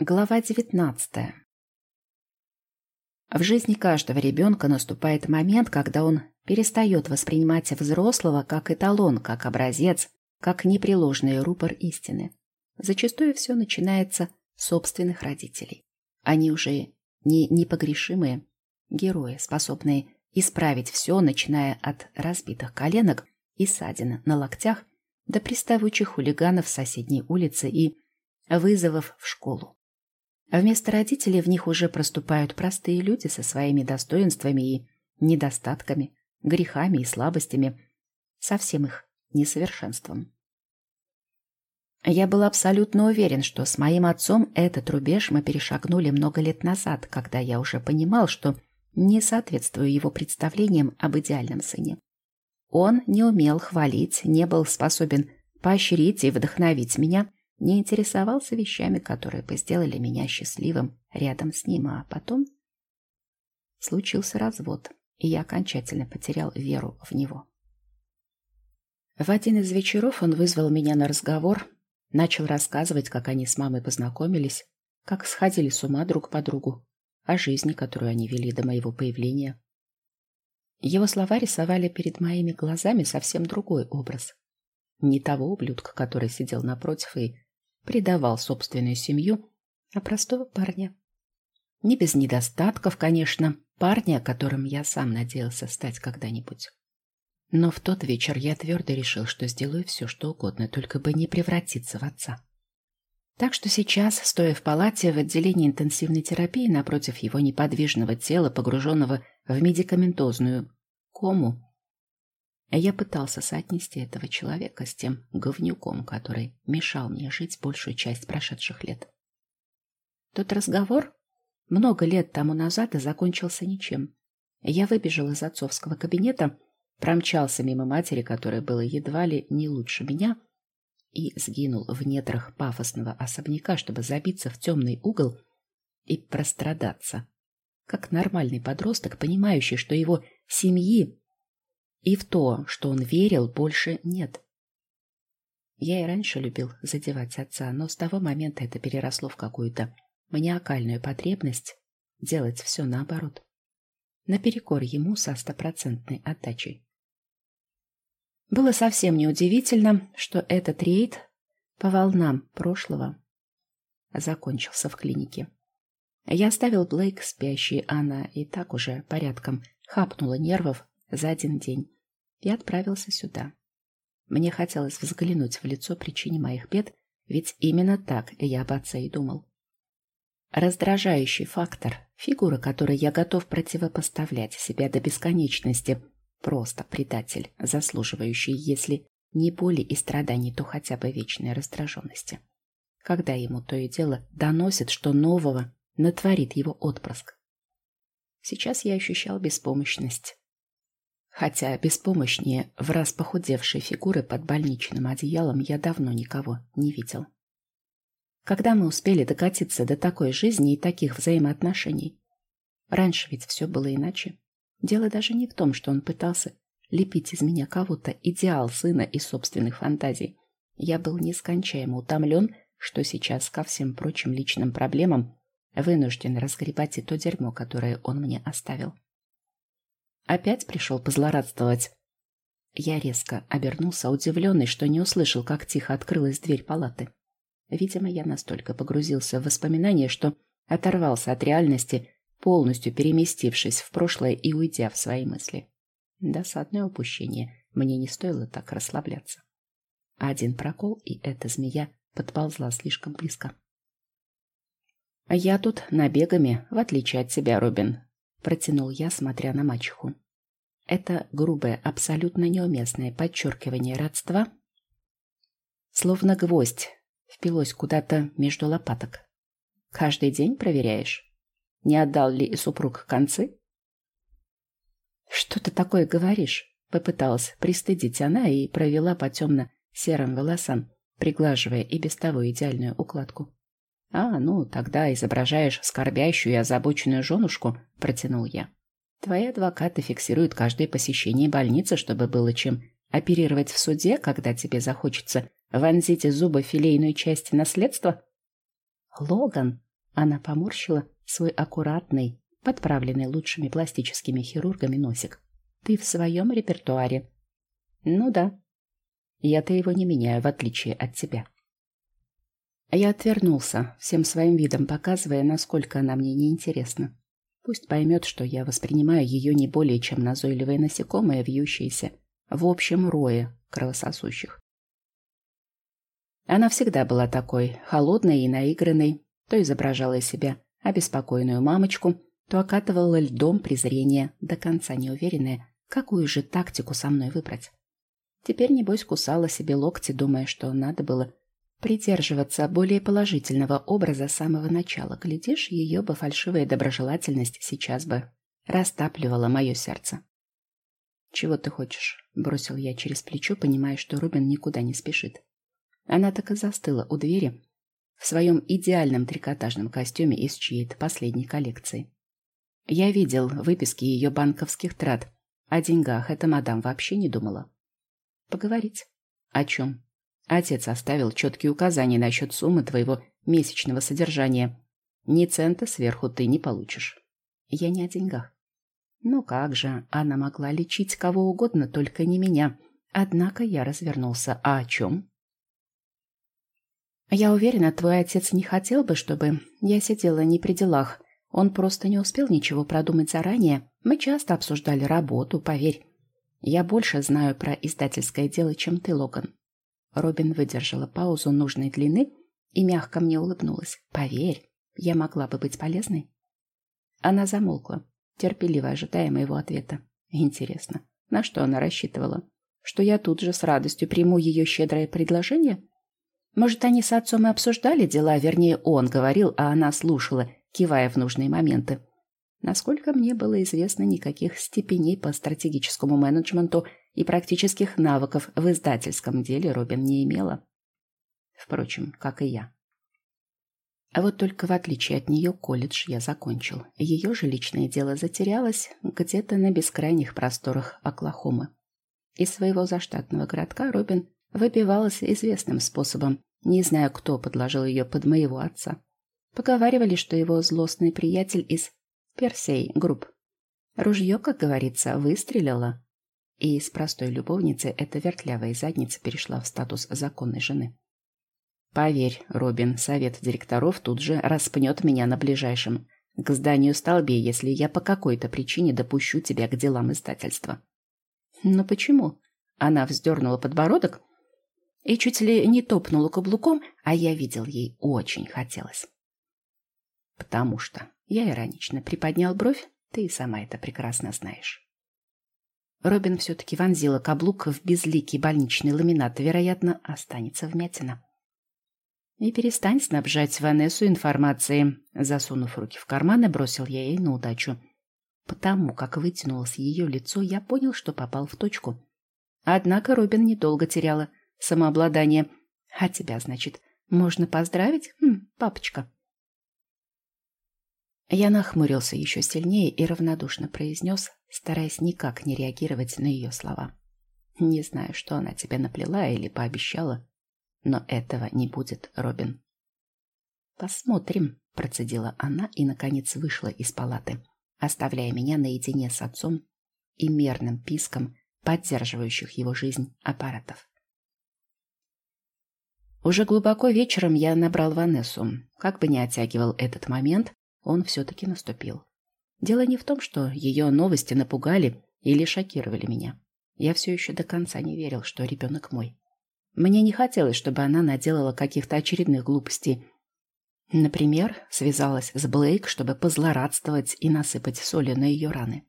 Глава 19. В жизни каждого ребенка наступает момент, когда он перестает воспринимать взрослого как эталон, как образец, как непреложный рупор истины. Зачастую все начинается с собственных родителей. Они уже не непогрешимые герои, способные исправить все, начиная от разбитых коленок и ссадин на локтях до приставучих хулиганов с соседней улицы и вызовов в школу. А вместо родителей в них уже проступают простые люди со своими достоинствами и недостатками, грехами и слабостями, со всем их несовершенством. Я был абсолютно уверен, что с моим отцом этот рубеж мы перешагнули много лет назад, когда я уже понимал, что не соответствую его представлениям об идеальном сыне. Он не умел хвалить, не был способен поощрить и вдохновить меня, не интересовался вещами, которые бы сделали меня счастливым рядом с ним, а потом случился развод, и я окончательно потерял веру в него. В один из вечеров он вызвал меня на разговор, начал рассказывать, как они с мамой познакомились, как сходили с ума друг по другу, о жизни, которую они вели до моего появления. Его слова рисовали перед моими глазами совсем другой образ. Не того ублюдка, который сидел напротив и предавал собственную семью, а простого парня. Не без недостатков, конечно, парня, которым я сам надеялся стать когда-нибудь. Но в тот вечер я твердо решил, что сделаю все, что угодно, только бы не превратиться в отца. Так что сейчас, стоя в палате в отделении интенсивной терапии напротив его неподвижного тела, погруженного в медикаментозную кому, я пытался соотнести этого человека с тем говнюком, который мешал мне жить большую часть прошедших лет. Тот разговор много лет тому назад и закончился ничем. Я выбежал из отцовского кабинета, промчался мимо матери, которая была едва ли не лучше меня, и сгинул в недрах пафосного особняка, чтобы забиться в темный угол и прострадаться, как нормальный подросток, понимающий, что его семьи и в то, что он верил, больше нет. Я и раньше любил задевать отца, но с того момента это переросло в какую-то маниакальную потребность делать все наоборот. Наперекор ему со стопроцентной отдачей. Было совсем неудивительно, что этот рейд по волнам прошлого закончился в клинике. Я оставил Блейк спящий, она и так уже порядком хапнула нервов за один день и отправился сюда. Мне хотелось взглянуть в лицо причине моих бед, ведь именно так я об отце и думал. Раздражающий фактор, фигура, которой я готов противопоставлять себя до бесконечности, просто предатель, заслуживающий, если не боли и страданий, то хотя бы вечной раздраженности. Когда ему то и дело доносит, что нового натворит его отпрыск. Сейчас я ощущал беспомощность, Хотя беспомощнее в раз похудевшей фигуры под больничным одеялом я давно никого не видел. Когда мы успели докатиться до такой жизни и таких взаимоотношений? Раньше ведь все было иначе. Дело даже не в том, что он пытался лепить из меня кого-то идеал сына и собственных фантазий. Я был нескончаемо утомлен, что сейчас ко всем прочим личным проблемам вынужден разгребать и то дерьмо, которое он мне оставил. Опять пришел позлорадствовать. Я резко обернулся, удивленный, что не услышал, как тихо открылась дверь палаты. Видимо, я настолько погрузился в воспоминания, что оторвался от реальности, полностью переместившись в прошлое и уйдя в свои мысли. Досадное упущение. Мне не стоило так расслабляться. Один прокол, и эта змея подползла слишком близко. «А я тут набегами, в отличие от тебя, Робин», протянул я, смотря на мачеху. Это грубое, абсолютно неуместное подчеркивание родства, словно гвоздь, впилось куда-то между лопаток. Каждый день проверяешь, не отдал ли супруг концы? Что ты такое говоришь? Попыталась пристыдить она и провела по темно-серым волосам, приглаживая и без того идеальную укладку. «А, ну, тогда изображаешь скорбящую и озабоченную женушку», — протянул я. «Твои адвокаты фиксируют каждое посещение больницы, чтобы было чем оперировать в суде, когда тебе захочется вонзить из зуба часть наследства?» «Логан», Она поморщила свой аккуратный, подправленный лучшими пластическими хирургами носик. Ты в своем репертуаре. Ну да. Я-то его не меняю, в отличие от тебя. Я отвернулся, всем своим видом показывая, насколько она мне неинтересна. Пусть поймет, что я воспринимаю ее не более чем назойливое насекомое, вьющееся в общем рое кровососущих. Она всегда была такой, холодной и наигранной, то изображала из себя обеспокоенную мамочку, то окатывала льдом презрения, до конца неуверенная, какую же тактику со мной выбрать. Теперь, небось, кусала себе локти, думая, что надо было придерживаться более положительного образа с самого начала. Глядишь, ее бы фальшивая доброжелательность сейчас бы растапливала мое сердце. «Чего ты хочешь?» — бросил я через плечо, понимая, что Рубин никуда не спешит. Она так и застыла у двери в своем идеальном трикотажном костюме из чьей-то последней коллекции. Я видел выписки ее банковских трат. О деньгах эта мадам вообще не думала. Поговорить. О чем? Отец оставил четкие указания насчет суммы твоего месячного содержания. Ни цента сверху ты не получишь. Я не о деньгах. Ну как же, она могла лечить кого угодно, только не меня. Однако я развернулся. А о чем? Я уверена, твой отец не хотел бы, чтобы я сидела не при делах. Он просто не успел ничего продумать заранее. Мы часто обсуждали работу, поверь. Я больше знаю про издательское дело, чем ты, Логан. Робин выдержала паузу нужной длины и мягко мне улыбнулась. Поверь, я могла бы быть полезной. Она замолкла, терпеливо ожидая моего ответа. Интересно, на что она рассчитывала? Что я тут же с радостью приму ее щедрое предложение? Может, они с отцом и обсуждали дела, вернее, он говорил, а она слушала, кивая в нужные моменты. Насколько мне было известно, никаких степеней по стратегическому менеджменту и практических навыков в издательском деле Робин не имела. Впрочем, как и я. А вот только в отличие от нее колледж я закончил. Ее же личное дело затерялось где-то на бескрайних просторах Оклахомы. Из своего заштатного городка Робин выбивалась известным способом, не знаю, кто подложил ее под моего отца. Поговаривали, что его злостный приятель из Персей групп. Ружье, как говорится, выстрелило. И из простой любовницы эта вертлявая задница перешла в статус законной жены. Поверь, Робин, совет директоров тут же распнет меня на ближайшем к зданию столбе, если я по какой-то причине допущу тебя к делам издательства. Но почему? Она вздернула подбородок и чуть ли не топнула каблуком, а я видел, ей очень хотелось. Потому что я иронично приподнял бровь, ты и сама это прекрасно знаешь. Робин все-таки вонзила каблук в безликий больничный ламинат, вероятно, останется вмятина. И перестань снабжать Ванессу информацией. Засунув руки в карманы, бросил я ей на удачу. Потому как вытянулось ее лицо, я понял, что попал в точку. Однако Робин недолго теряла самообладание. А тебя, значит, можно поздравить, хм, папочка? Я нахмурился еще сильнее и равнодушно произнес, стараясь никак не реагировать на ее слова. «Не знаю, что она тебе наплела или пообещала, но этого не будет, Робин». «Посмотрим», — процедила она и, наконец, вышла из палаты, оставляя меня наедине с отцом и мерным писком поддерживающих его жизнь аппаратов. Уже глубоко вечером я набрал Ванессу. Как бы ни оттягивал этот момент, он все-таки наступил. Дело не в том, что ее новости напугали или шокировали меня. Я все еще до конца не верил, что ребенок мой. Мне не хотелось, чтобы она наделала каких-то очередных глупостей. Например, связалась с Блейк, чтобы позлорадствовать и насыпать соли на ее раны.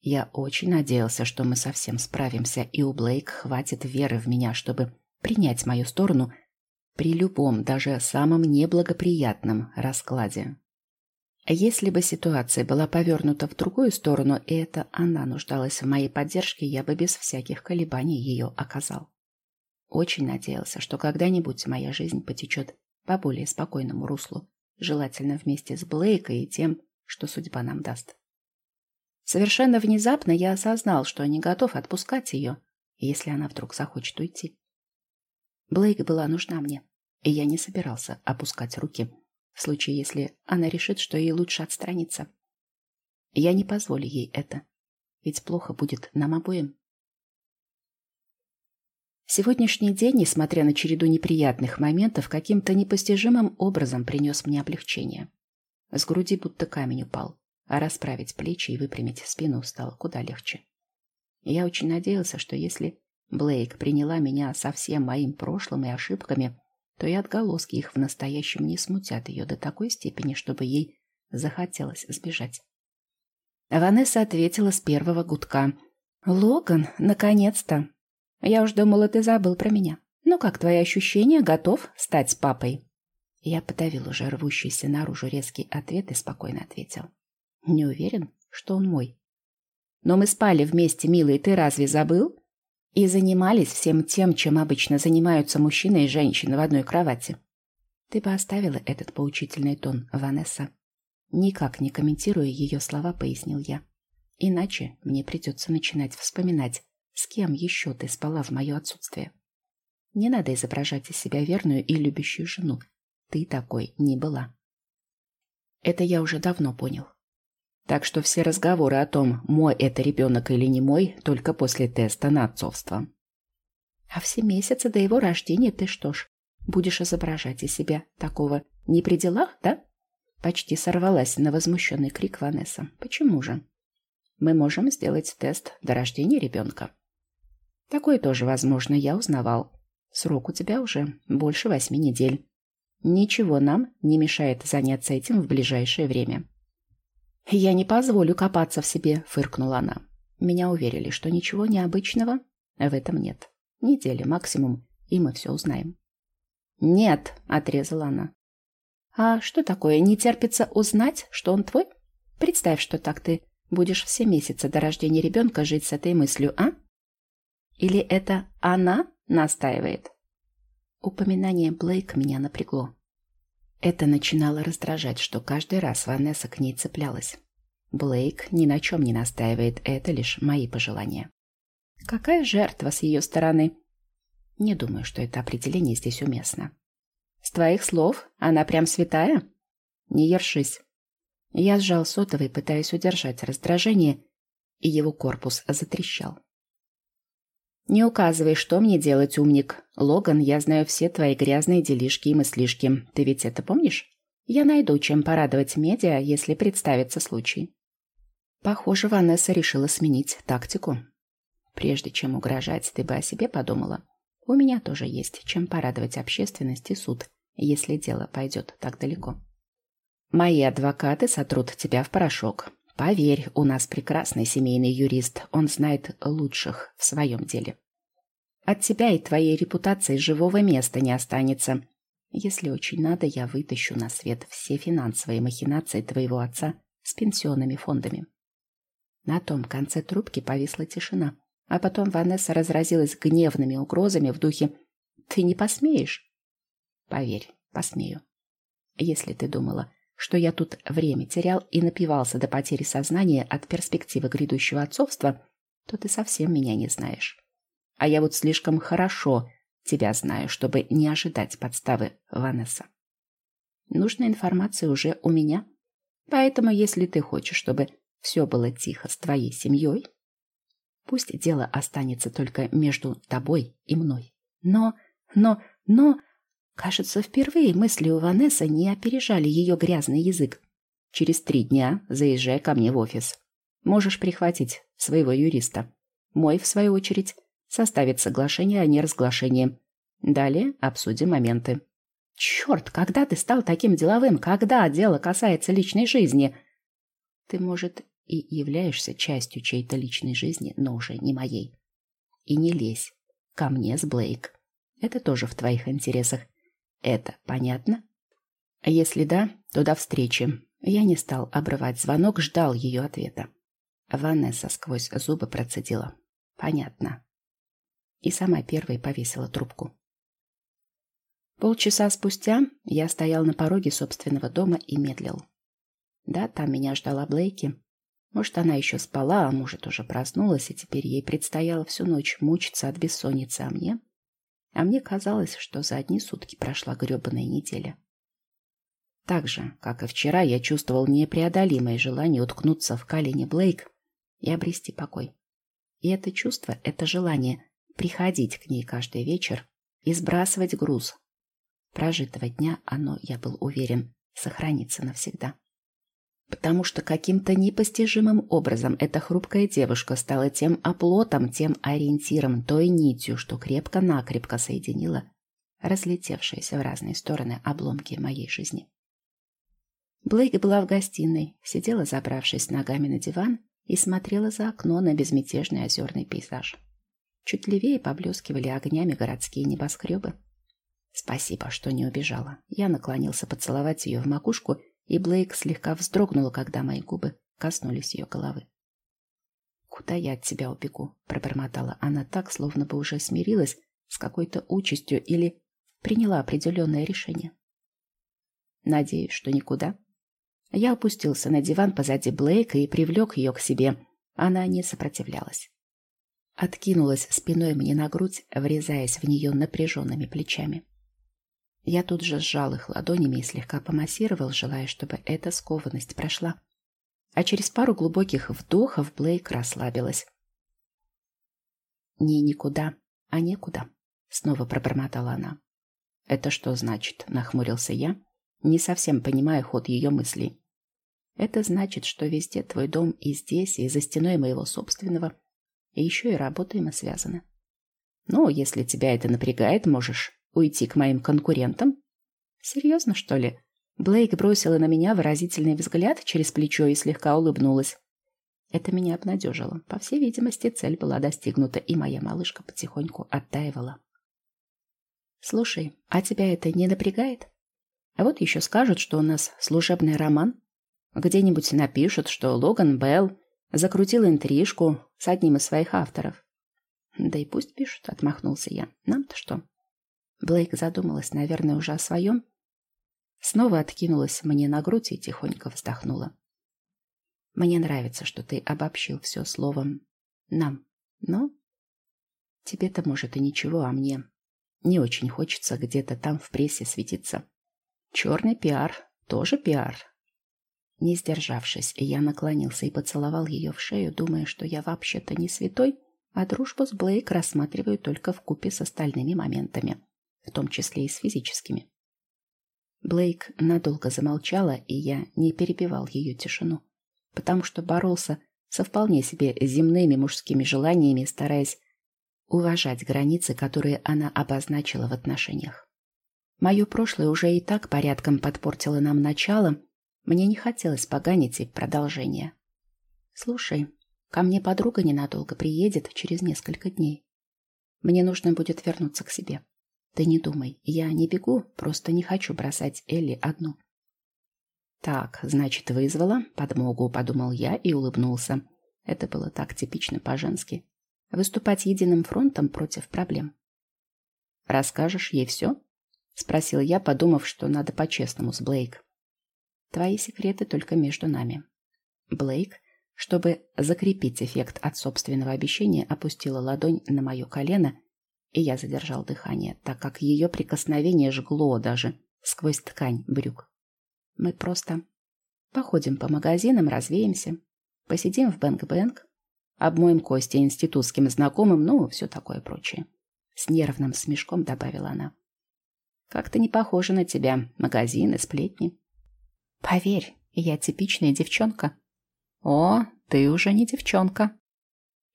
Я очень надеялся, что мы совсем справимся, и у Блейк хватит веры в меня, чтобы принять мою сторону при любом, даже самом неблагоприятном раскладе. Если бы ситуация была повернута в другую сторону, и это она нуждалась в моей поддержке, я бы без всяких колебаний ее оказал. Очень надеялся, что когда-нибудь моя жизнь потечет по более спокойному руслу, желательно вместе с Блейкой и тем, что судьба нам даст. Совершенно внезапно я осознал, что не готов отпускать ее, если она вдруг захочет уйти. Блейк была нужна мне, и я не собирался опускать руки в случае, если она решит, что ей лучше отстраниться. Я не позволю ей это, ведь плохо будет нам обоим. Сегодняшний день, несмотря на череду неприятных моментов, каким-то непостижимым образом принес мне облегчение. С груди будто камень упал, а расправить плечи и выпрямить спину стало куда легче. Я очень надеялся, что если Блейк приняла меня со всем моим прошлым и ошибками, то и отголоски их в настоящем не смутят ее до такой степени, чтобы ей захотелось сбежать. Ванесса ответила с первого гудка. «Логан, наконец-то! Я уж думала, ты забыл про меня. Ну как твои ощущения? Готов стать папой?» Я подавил уже рвущийся наружу резкий ответ и спокойно ответил. «Не уверен, что он мой». «Но мы спали вместе, милый, ты разве забыл?» И занимались всем тем, чем обычно занимаются мужчина и женщина в одной кровати. Ты бы оставила этот поучительный тон, Ванесса. Никак не комментируя ее слова, пояснил я. Иначе мне придется начинать вспоминать, с кем еще ты спала в мое отсутствие. Не надо изображать из себя верную и любящую жену. Ты такой не была. Это я уже давно понял. Так что все разговоры о том, мой это ребенок или не мой, только после теста на отцовство. А все месяцы до его рождения ты что ж, будешь изображать из себя такого не при делах, да? Почти сорвалась на возмущенный крик Ванесса. Почему же? Мы можем сделать тест до рождения ребенка. Такое тоже возможно, я узнавал. Срок у тебя уже больше восьми недель. Ничего нам не мешает заняться этим в ближайшее время. «Я не позволю копаться в себе», — фыркнула она. Меня уверили, что ничего необычного в этом нет. Неделя максимум, и мы все узнаем. «Нет», — отрезала она. «А что такое, не терпится узнать, что он твой? Представь, что так ты будешь все месяцы до рождения ребенка жить с этой мыслью, а? Или это она настаивает?» Упоминание Блейк меня напрягло. Это начинало раздражать, что каждый раз Ванесса к ней цеплялась. Блейк ни на чем не настаивает, это лишь мои пожелания. Какая жертва с ее стороны? Не думаю, что это определение здесь уместно. С твоих слов она прям святая? Не ершись. Я сжал сотовый, пытаясь удержать раздражение, и его корпус затрещал. «Не указывай, что мне делать, умник. Логан, я знаю все твои грязные делишки и мыслишки. Ты ведь это помнишь? Я найду, чем порадовать медиа, если представится случай». Похоже, Ванесса решила сменить тактику. Прежде чем угрожать, ты бы о себе подумала. У меня тоже есть чем порадовать общественность и суд, если дело пойдет так далеко. Мои адвокаты сотрут тебя в порошок. Поверь, у нас прекрасный семейный юрист, он знает лучших в своем деле. От тебя и твоей репутации живого места не останется. Если очень надо, я вытащу на свет все финансовые махинации твоего отца с пенсионными фондами. На том конце трубки повисла тишина, а потом Ванесса разразилась гневными угрозами в духе «Ты не посмеешь?» «Поверь, посмею. Если ты думала, что я тут время терял и напивался до потери сознания от перспективы грядущего отцовства, то ты совсем меня не знаешь. А я вот слишком хорошо тебя знаю, чтобы не ожидать подставы Ванесса. Нужная информация уже у меня. Поэтому, если ты хочешь, чтобы все было тихо с твоей семьей, пусть дело останется только между тобой и мной. Но, но, но... Кажется, впервые мысли у Ванессы не опережали ее грязный язык. Через три дня заезжай ко мне в офис. Можешь прихватить своего юриста. Мой, в свою очередь, составит соглашение о неразглашении. Далее обсудим моменты. Черт, когда ты стал таким деловым? Когда дело касается личной жизни? Ты, может, и являешься частью чьей-то личной жизни, но уже не моей. И не лезь ко мне с Блейк. Это тоже в твоих интересах. Это понятно? Если да, то до встречи. Я не стал обрывать звонок, ждал ее ответа. Ванесса сквозь зубы процедила. Понятно. И сама первой повесила трубку. Полчаса спустя я стоял на пороге собственного дома и медлил. Да, там меня ждала Блейки. Может, она еще спала, а может, уже проснулась, и теперь ей предстояло всю ночь мучиться от бессонницы, а мне а мне казалось, что за одни сутки прошла гребаная неделя. Так же, как и вчера, я чувствовал непреодолимое желание уткнуться в колени Блейк и обрести покой. И это чувство, это желание приходить к ней каждый вечер и сбрасывать груз прожитого дня, оно, я был уверен, сохранится навсегда. Потому что каким-то непостижимым образом эта хрупкая девушка стала тем оплотом, тем ориентиром, той нитью, что крепко-накрепко соединила разлетевшиеся в разные стороны обломки моей жизни. Блейк была в гостиной, сидела, забравшись ногами на диван, и смотрела за окно на безмятежный озерный пейзаж. Чуть левее поблескивали огнями городские небоскребы. Спасибо, что не убежала. Я наклонился поцеловать ее в макушку, и Блейк слегка вздрогнула, когда мои губы коснулись ее головы. «Куда я от тебя убегу?» — пробормотала она так, словно бы уже смирилась с какой-то участью или приняла определенное решение. «Надеюсь, что никуда», я опустился на диван позади Блейка и привлек ее к себе. Она не сопротивлялась. Откинулась спиной мне на грудь, врезаясь в нее напряженными плечами. Я тут же сжал их ладонями и слегка помассировал, желая, чтобы эта скованность прошла. А через пару глубоких вдохов Блейк расслабилась. «Не никуда, а некуда», — снова пробормотала она. «Это что значит?» — нахмурился я, не совсем понимая ход ее мыслей. Это значит, что везде твой дом и здесь, и за стеной моего собственного. И еще и работой мы связаны. Ну, если тебя это напрягает, можешь уйти к моим конкурентам. Серьезно, что ли? Блейк бросила на меня выразительный взгляд через плечо и слегка улыбнулась. Это меня обнадежило. По всей видимости, цель была достигнута, и моя малышка потихоньку оттаивала. «Слушай, а тебя это не напрягает? А вот еще скажут, что у нас служебный роман, где-нибудь напишут, что Логан Белл закрутил интрижку с одним из своих авторов. Да и пусть пишут, отмахнулся я. Нам-то что? Блейк задумалась, наверное, уже о своем. Снова откинулась мне на грудь и тихонько вздохнула. Мне нравится, что ты обобщил все словом «нам», но тебе-то, может, и ничего, а мне не очень хочется где-то там в прессе светиться. Черный пиар тоже пиар, не сдержавшись, я наклонился и поцеловал ее в шею, думая, что я вообще-то не святой, а дружбу с Блейк рассматриваю только в купе с остальными моментами, в том числе и с физическими. Блейк надолго замолчала, и я не перебивал ее тишину, потому что боролся со вполне себе земными мужскими желаниями, стараясь уважать границы, которые она обозначила в отношениях. Мое прошлое уже и так порядком подпортило нам начало, мне не хотелось поганить и продолжение. «Слушай, ко мне подруга ненадолго приедет через несколько дней. Мне нужно будет вернуться к себе. Ты не думай, я не бегу, просто не хочу бросать Элли одну». «Так, значит, вызвала подмогу», — подумал я и улыбнулся. Это было так типично по-женски. Выступать единым фронтом против проблем. «Расскажешь ей все?» — спросил я, подумав, что надо по-честному с Блейк. Твои секреты только между нами. Блейк, чтобы закрепить эффект от собственного обещания, опустила ладонь на мое колено, и я задержал дыхание, так как ее прикосновение жгло даже сквозь ткань брюк. Мы просто походим по магазинам, развеемся, посидим в бэнк-бэнк, обмоем кости институтским знакомым, ну, все такое прочее. С нервным смешком добавила она. Как-то не похоже на тебя, магазины, сплетни. Поверь, я типичная девчонка. О, ты уже не девчонка.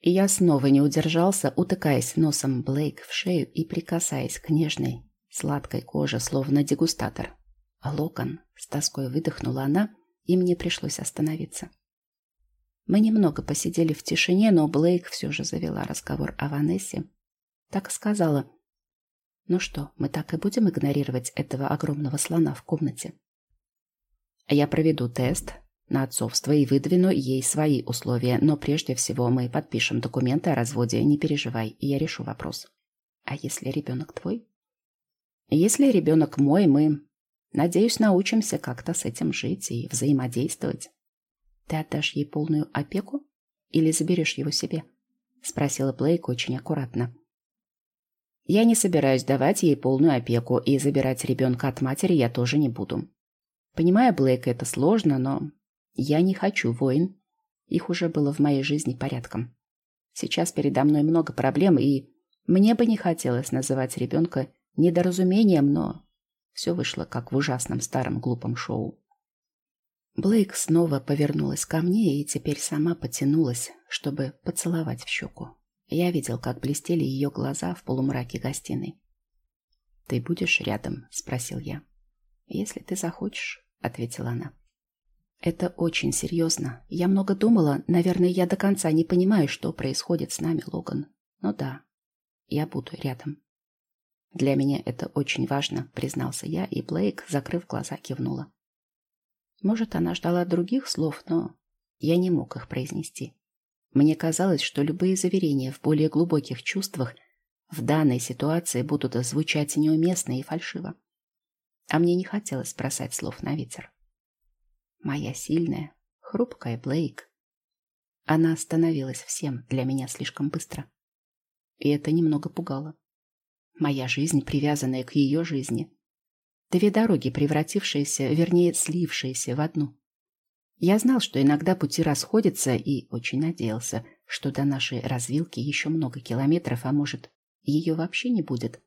И я снова не удержался, утыкаясь носом Блейк в шею и прикасаясь к нежной, сладкой коже, словно дегустатор. А локон, с тоской выдохнула она, и мне пришлось остановиться. Мы немного посидели в тишине, но Блейк все же завела разговор о Ванессе. Так сказала. Ну что, мы так и будем игнорировать этого огромного слона в комнате? Я проведу тест на отцовство и выдвину ей свои условия, но прежде всего мы подпишем документы о разводе, не переживай, я решу вопрос. А если ребенок твой? Если ребенок мой, мы, надеюсь, научимся как-то с этим жить и взаимодействовать. Ты отдашь ей полную опеку или заберешь его себе? Спросила Блейк очень аккуратно. Я не собираюсь давать ей полную опеку, и забирать ребенка от матери я тоже не буду. Понимаю, Блейк, это сложно, но я не хочу войн. Их уже было в моей жизни порядком. Сейчас передо мной много проблем, и мне бы не хотелось называть ребенка недоразумением, но все вышло как в ужасном старом глупом шоу. Блейк снова повернулась ко мне и теперь сама потянулась, чтобы поцеловать в щеку. Я видел, как блестели ее глаза в полумраке гостиной. «Ты будешь рядом?» — спросил я. «Если ты захочешь», — ответила она. «Это очень серьезно. Я много думала. Наверное, я до конца не понимаю, что происходит с нами, Логан. Но да, я буду рядом». «Для меня это очень важно», — признался я, и Блейк, закрыв глаза, кивнула. Может, она ждала других слов, но я не мог их произнести. Мне казалось, что любые заверения в более глубоких чувствах в данной ситуации будут звучать неуместно и фальшиво. А мне не хотелось бросать слов на ветер. Моя сильная, хрупкая Блейк. Она остановилась всем для меня слишком быстро. И это немного пугало. Моя жизнь, привязанная к ее жизни, Две дороги, превратившиеся, вернее, слившиеся в одну. Я знал, что иногда пути расходятся, и очень надеялся, что до нашей развилки еще много километров, а может, ее вообще не будет.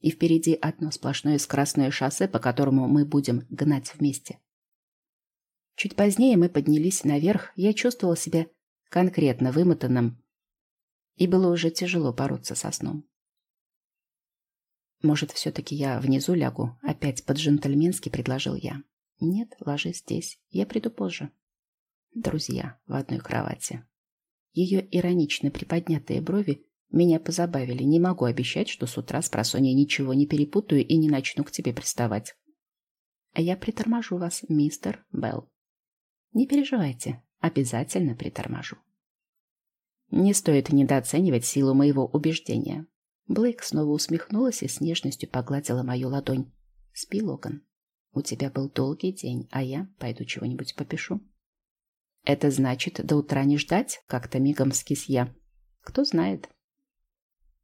И впереди одно сплошное скоростное шоссе, по которому мы будем гнать вместе. Чуть позднее мы поднялись наверх, я чувствовал себя конкретно вымотанным, и было уже тяжело бороться со сном. Может, все-таки я внизу лягу? Опять по-джентльменски предложил я. Нет, ложись здесь. Я приду позже. Друзья в одной кровати. Ее иронично приподнятые брови меня позабавили. Не могу обещать, что с утра с просонья ничего не перепутаю и не начну к тебе приставать. А я приторможу вас, мистер Белл. Не переживайте, обязательно приторможу. Не стоит недооценивать силу моего убеждения. Блейк снова усмехнулась и с нежностью погладила мою ладонь. «Спи, Логан. У тебя был долгий день, а я пойду чего-нибудь попишу». «Это значит, до утра не ждать?» — как-то мигом скис я. «Кто знает».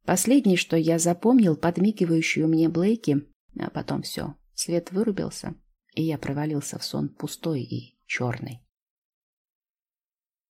Последнее, что я запомнил, подмигивающую мне Блейки, а потом все, свет вырубился, и я провалился в сон пустой и черный.